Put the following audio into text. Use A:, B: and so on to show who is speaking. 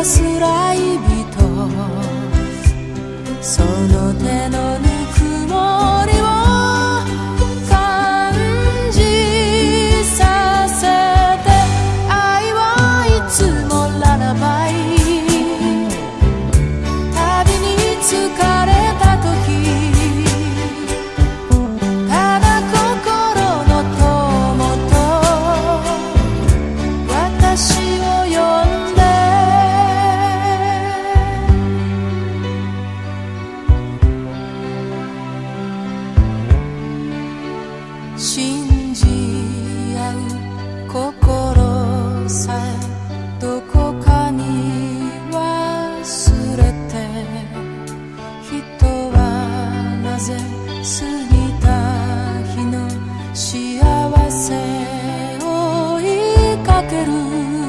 A: 安らい人その手の信じ合う心さえどこかに忘れて。人はなぜ過ぎた日の幸せを追いかける。